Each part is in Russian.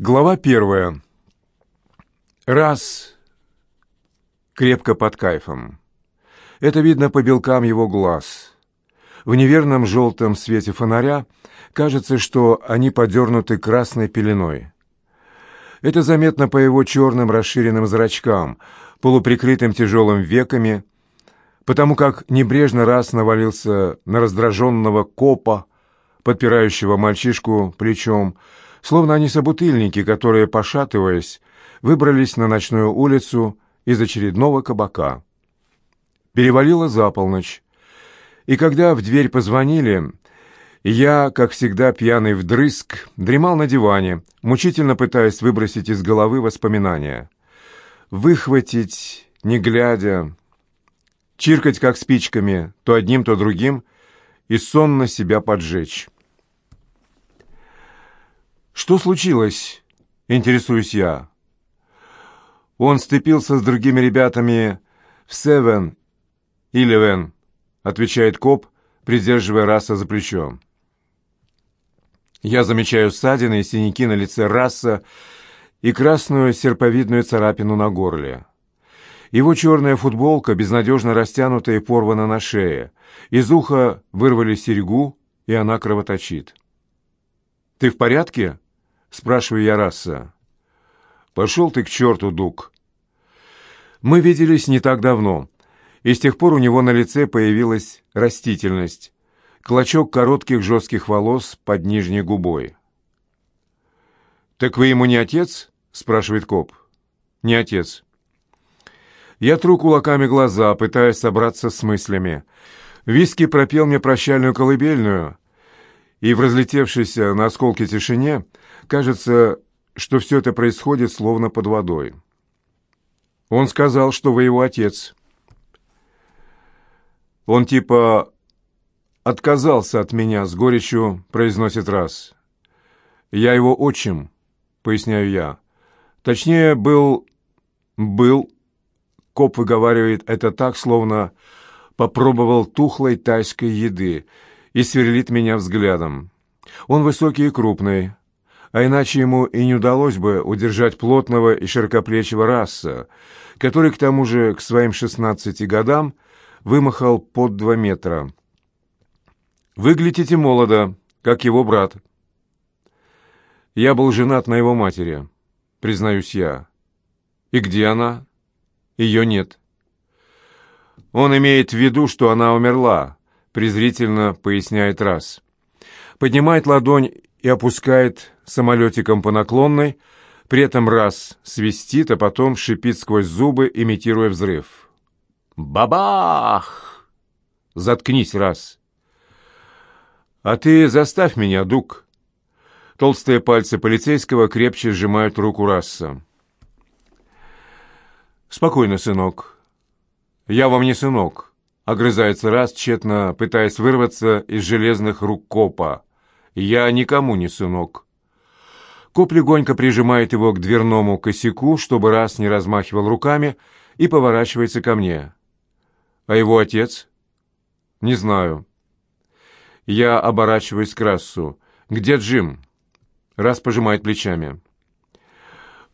Глава первая. Раз. Крепко под кайфом. Это видно по белкам его глаз. В неверном желтом свете фонаря кажется, что они подернуты красной пеленой. Это заметно по его черным расширенным зрачкам, полуприкрытым тяжелым веками, потому как небрежно раз навалился на раздраженного копа, подпирающего мальчишку плечом, словно они собутыльники, которые, пошатываясь, выбрались на ночную улицу из очередного кабака. Перевалило за полночь, и когда в дверь позвонили, я, как всегда пьяный вдрызг, дремал на диване, мучительно пытаясь выбросить из головы воспоминания. Выхватить, не глядя, чиркать как спичками, то одним, то другим, и сонно себя поджечь. «Что случилось?» — интересуюсь я. «Он сцепился с другими ребятами в Севен, Илевен», — отвечает коп, придерживая раса за плечо. Я замечаю ссадины и синяки на лице раса и красную серповидную царапину на горле. Его черная футболка безнадежно растянута и порвана на шее. Из уха вырвали серьгу, и она кровоточит. «Ты в порядке?» — спрашиваю я раса. «Пошел ты к черту, Дук!» Мы виделись не так давно, и с тех пор у него на лице появилась растительность, клочок коротких жестких волос под нижней губой. «Так вы ему не отец?» — спрашивает коп. «Не отец». Я тру кулаками глаза, пытаясь собраться с мыслями. Виски пропел мне прощальную колыбельную, и в разлетевшейся на осколки тишине кажется, что все это происходит словно под водой. Он сказал, что вы его отец. Он типа отказался от меня, с горечью произносит раз. Я его отчим, поясняю я. Точнее, был... был... Коп выговаривает это так, словно попробовал тухлой тайской еды — и сверлит меня взглядом. Он высокий и крупный, а иначе ему и не удалось бы удержать плотного и широкоплечего раса, который, к тому же, к своим шестнадцати годам вымахал под два метра. «Выглядите молодо, как его брат». «Я был женат на его матери, признаюсь я». «И где она?» «Ее нет». «Он имеет в виду, что она умерла», презрительно поясняет раз. Поднимает ладонь и опускает самолетиком по наклонной, при этом раз свистит, а потом шипит сквозь зубы, имитируя взрыв. «Бабах!» «Заткнись, раз!» «А ты заставь меня, Дук!» Толстые пальцы полицейского крепче сжимают руку Расса. «Спокойно, сынок. Я вам не сынок. Огрызается раз, тщетно пытаясь вырваться из железных рук копа. «Я никому не сынок». Коп легонько прижимает его к дверному косяку, чтобы раз не размахивал руками, и поворачивается ко мне. «А его отец?» «Не знаю». Я оборачиваюсь к Рассу. «Где Джим?» Раз пожимает плечами.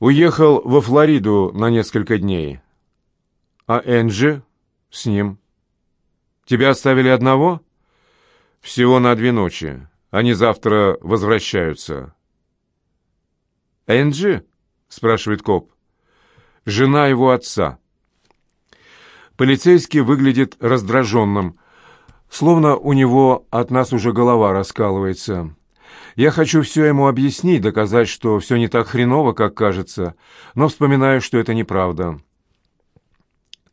«Уехал во Флориду на несколько дней». «А Энджи?» «С ним». Тебя оставили одного? Всего на две ночи. Они завтра возвращаются. Энджи? спрашивает коп. Жена его отца. Полицейский выглядит раздраженным, словно у него от нас уже голова раскалывается. Я хочу все ему объяснить, доказать, что все не так хреново, как кажется, но вспоминаю, что это неправда.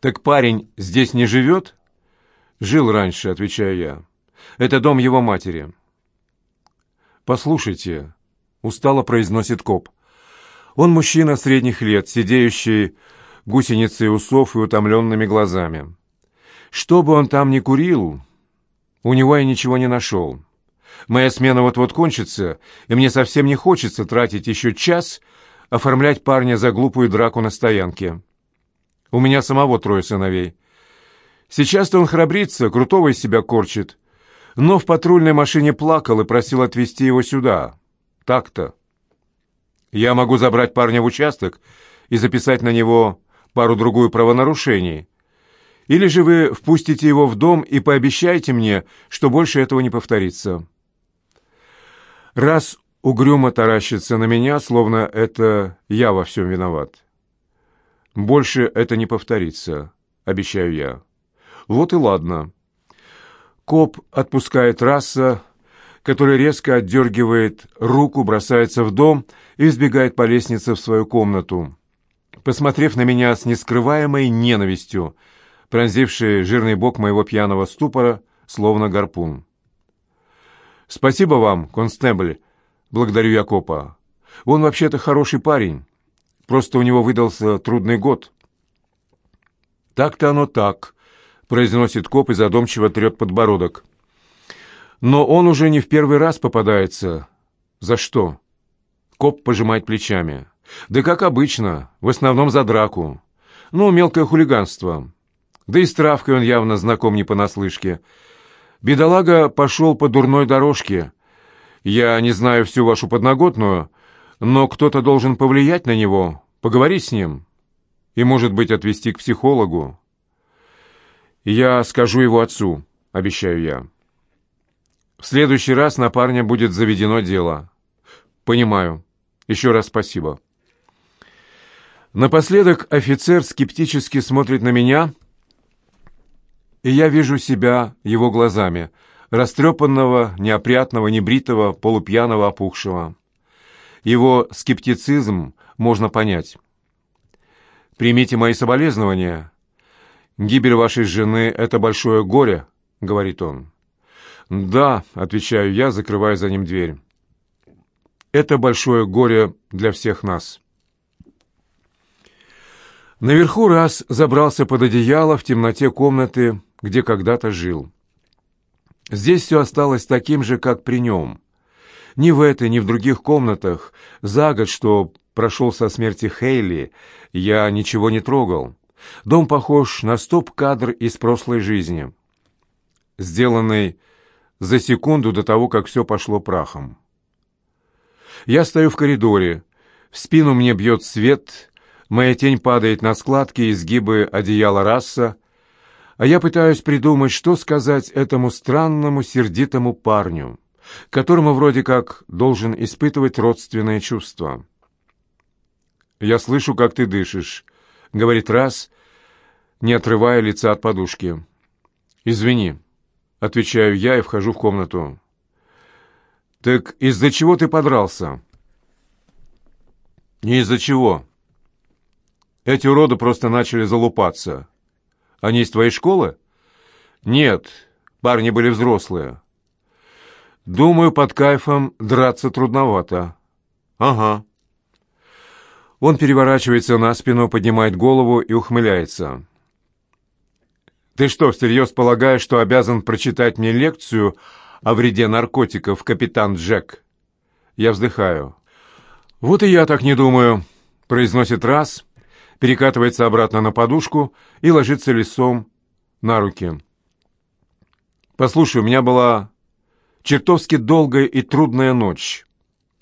«Так парень здесь не живет?» «Жил раньше», — отвечаю я. «Это дом его матери». «Послушайте», — устало произносит коп. Он мужчина средних лет, сидеющий гусеницей усов и утомленными глазами. Что бы он там ни курил, у него я ничего не нашел. Моя смена вот-вот кончится, и мне совсем не хочется тратить еще час оформлять парня за глупую драку на стоянке. У меня самого трое сыновей. Сейчас-то он храбрится, крутого из себя корчит. Но в патрульной машине плакал и просил отвезти его сюда. Так-то. Я могу забрать парня в участок и записать на него пару-другую правонарушений. Или же вы впустите его в дом и пообещаете мне, что больше этого не повторится. Раз угрюмо таращится на меня, словно это я во всем виноват. Больше это не повторится, обещаю я. Вот и ладно. Коп отпускает раса, который резко отдергивает руку, бросается в дом и избегает по лестнице в свою комнату. Посмотрев на меня с нескрываемой ненавистью, пронзивший жирный бок моего пьяного ступора, словно гарпун. «Спасибо вам, констебль», — благодарю я копа. «Он вообще-то хороший парень. Просто у него выдался трудный год». «Так-то оно так», — произносит коп и задумчиво трет подбородок. «Но он уже не в первый раз попадается. За что?» Коп пожимает плечами. «Да как обычно, в основном за драку. Ну, мелкое хулиганство. Да и с травкой он явно знаком не понаслышке. Бедолага пошел по дурной дорожке. Я не знаю всю вашу подноготную, но кто-то должен повлиять на него, поговорить с ним и, может быть, отвезти к психологу. Я скажу его отцу, обещаю я. В следующий раз на парня будет заведено дело. Понимаю. Еще раз спасибо. Напоследок офицер скептически смотрит на меня — и я вижу себя его глазами, растрепанного, неопрятного, небритого, полупьяного, опухшего. Его скептицизм можно понять. «Примите мои соболезнования. Гибель вашей жены — это большое горе», — говорит он. «Да», — отвечаю я, закрывая за ним дверь. «Это большое горе для всех нас». Наверху раз забрался под одеяло в темноте комнаты, где когда-то жил. Здесь все осталось таким же, как при нем. Ни в этой, ни в других комнатах за год, что прошел со смерти Хейли, я ничего не трогал. Дом похож на стоп-кадр из прошлой жизни, сделанный за секунду до того, как все пошло прахом. Я стою в коридоре, в спину мне бьет свет, моя тень падает на складки и изгибы одеяла раса, а я пытаюсь придумать, что сказать этому странному, сердитому парню, которому вроде как должен испытывать родственные чувства. «Я слышу, как ты дышишь», — говорит раз, не отрывая лица от подушки. «Извини», — отвечаю я и вхожу в комнату. «Так из-за чего ты подрался?» «Не из-за чего. Эти уроды просто начали залупаться». Они из твоей школы? Нет, парни были взрослые. Думаю, под кайфом драться трудновато. Ага. Он переворачивается на спину, поднимает голову и ухмыляется. Ты что, всерьез полагаешь, что обязан прочитать мне лекцию о вреде наркотиков, капитан Джек? Я вздыхаю. Вот и я так не думаю, произносит раз перекатывается обратно на подушку и ложится лицом на руки. «Послушай, у меня была чертовски долгая и трудная ночь,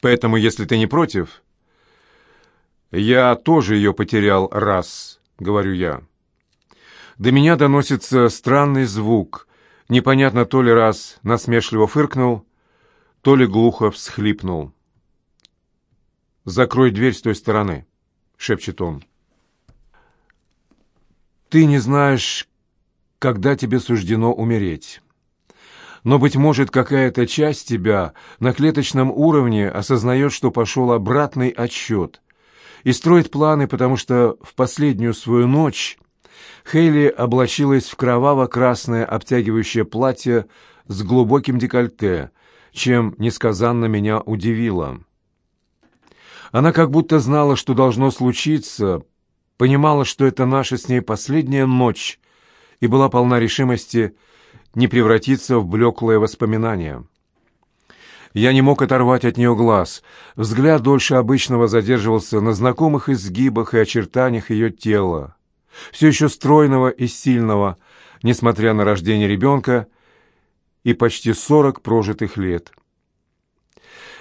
поэтому, если ты не против...» «Я тоже ее потерял раз», — говорю я. До меня доносится странный звук. Непонятно, то ли раз насмешливо фыркнул, то ли глухо всхлипнул. «Закрой дверь с той стороны», — шепчет он. Ты не знаешь, когда тебе суждено умереть. Но, быть может, какая-то часть тебя на клеточном уровне осознает, что пошел обратный отсчет и строит планы, потому что в последнюю свою ночь Хейли облачилась в кроваво-красное обтягивающее платье с глубоким декольте, чем несказанно меня удивило. Она как будто знала, что должно случиться, понимала, что это наша с ней последняя ночь, и была полна решимости не превратиться в блеклое воспоминание. Я не мог оторвать от нее глаз. Взгляд дольше обычного задерживался на знакомых изгибах и очертаниях ее тела, все еще стройного и сильного, несмотря на рождение ребенка и почти сорок прожитых лет.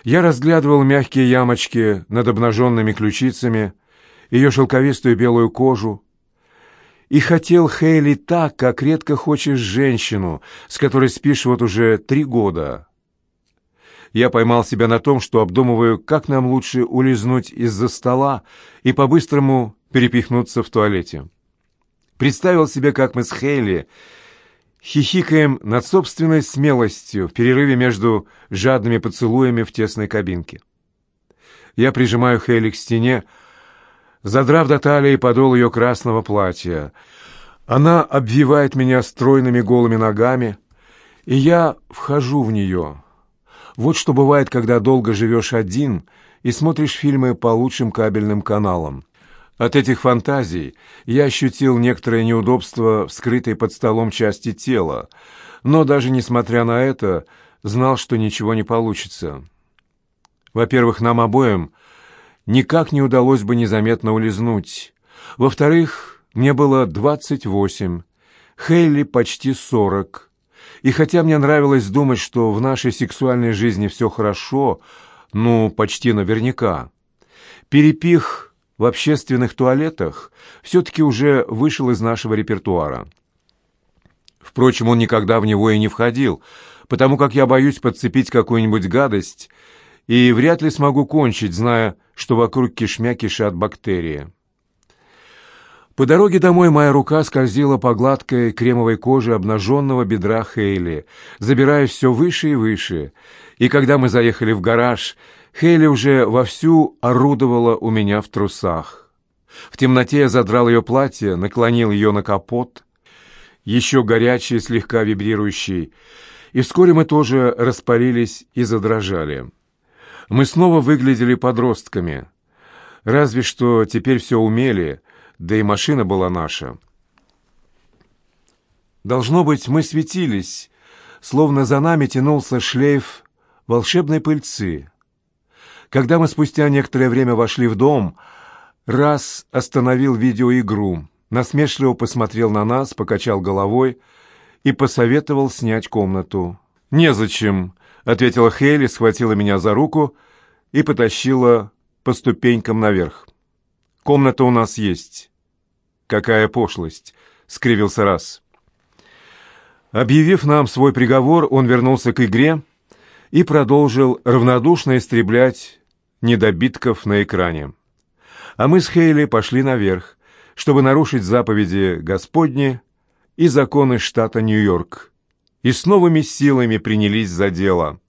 Я разглядывал мягкие ямочки над обнаженными ключицами, ее шелковистую белую кожу, и хотел Хейли так, как редко хочешь женщину, с которой спишь вот уже три года. Я поймал себя на том, что обдумываю, как нам лучше улизнуть из-за стола и по-быстрому перепихнуться в туалете. Представил себе, как мы с Хейли хихикаем над собственной смелостью в перерыве между жадными поцелуями в тесной кабинке. Я прижимаю Хейли к стене, задрав до талии подол ее красного платья. Она обвивает меня стройными голыми ногами, и я вхожу в нее. Вот что бывает, когда долго живешь один и смотришь фильмы по лучшим кабельным каналам. От этих фантазий я ощутил некоторое неудобство в скрытой под столом части тела, но даже несмотря на это, знал, что ничего не получится. Во-первых, нам обоим никак не удалось бы незаметно улизнуть. Во-вторых, мне было двадцать восемь, Хейли почти сорок. И хотя мне нравилось думать, что в нашей сексуальной жизни все хорошо, ну, почти наверняка, перепих в общественных туалетах все-таки уже вышел из нашего репертуара. Впрочем, он никогда в него и не входил, потому как я боюсь подцепить какую-нибудь гадость и вряд ли смогу кончить, зная, что вокруг кишмя кишат бактерии. По дороге домой моя рука скользила по гладкой кремовой коже обнаженного бедра Хейли, забирая все выше и выше, и когда мы заехали в гараж, Хейли уже вовсю орудовала у меня в трусах. В темноте я задрал ее платье, наклонил ее на капот, еще горячий, слегка вибрирующий, и вскоре мы тоже распалились и задрожали. Мы снова выглядели подростками. Разве что теперь все умели, да и машина была наша. Должно быть, мы светились, словно за нами тянулся шлейф волшебной пыльцы. Когда мы спустя некоторое время вошли в дом, раз остановил видеоигру, насмешливо посмотрел на нас, покачал головой и посоветовал снять комнату. «Незачем», — ответила Хейли, схватила меня за руку и потащила по ступенькам наверх. «Комната у нас есть». «Какая пошлость!» — скривился раз. Объявив нам свой приговор, он вернулся к игре и продолжил равнодушно истреблять недобитков на экране. А мы с Хейли пошли наверх, чтобы нарушить заповеди Господни и законы штата Нью-Йорк, и с новыми силами принялись за дело.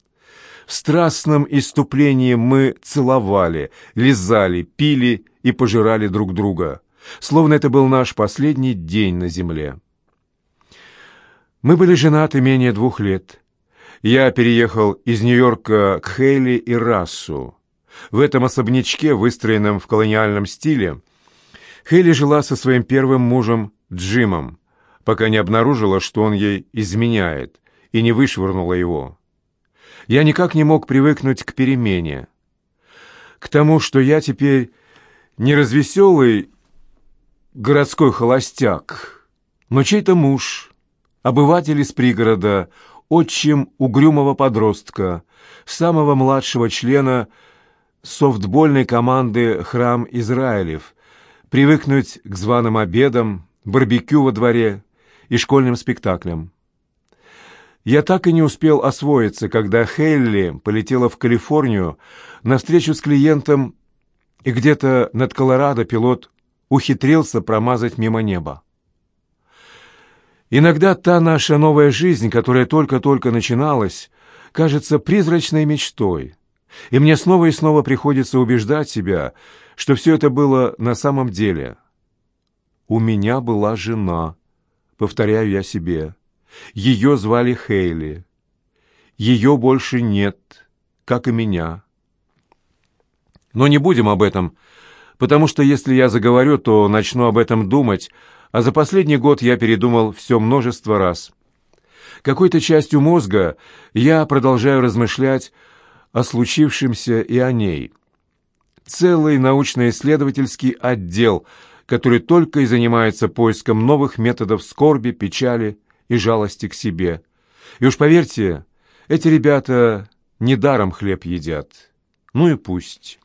В страстном иступлении мы целовали, лизали, пили и пожирали друг друга, словно это был наш последний день на земле. Мы были женаты менее двух лет. Я переехал из Нью-Йорка к Хейли и Рассу. В этом особнячке, выстроенном в колониальном стиле, Хейли жила со своим первым мужем Джимом, пока не обнаружила, что он ей изменяет, и не вышвырнула его. Я никак не мог привыкнуть к перемене, к тому, что я теперь не развеселый городской холостяк, но чей-то муж, обыватель из пригорода, отчим угрюмого подростка, самого младшего члена софтбольной команды «Храм Израилев», привыкнуть к званым обедам, барбекю во дворе и школьным спектаклям. Я так и не успел освоиться, когда Хелли полетела в Калифорнию на встречу с клиентом, и где-то над Колорадо пилот ухитрился промазать мимо неба. Иногда та наша новая жизнь, которая только-только начиналась, кажется призрачной мечтой — и мне снова и снова приходится убеждать себя, что все это было на самом деле. «У меня была жена», — повторяю я себе. «Ее звали Хейли. Ее больше нет, как и меня». Но не будем об этом, потому что если я заговорю, то начну об этом думать, а за последний год я передумал все множество раз. Какой-то частью мозга я продолжаю размышлять о случившемся и о ней. Целый научно-исследовательский отдел, который только и занимается поиском новых методов скорби, печали и жалости к себе. И уж поверьте, эти ребята недаром хлеб едят. Ну и пусть.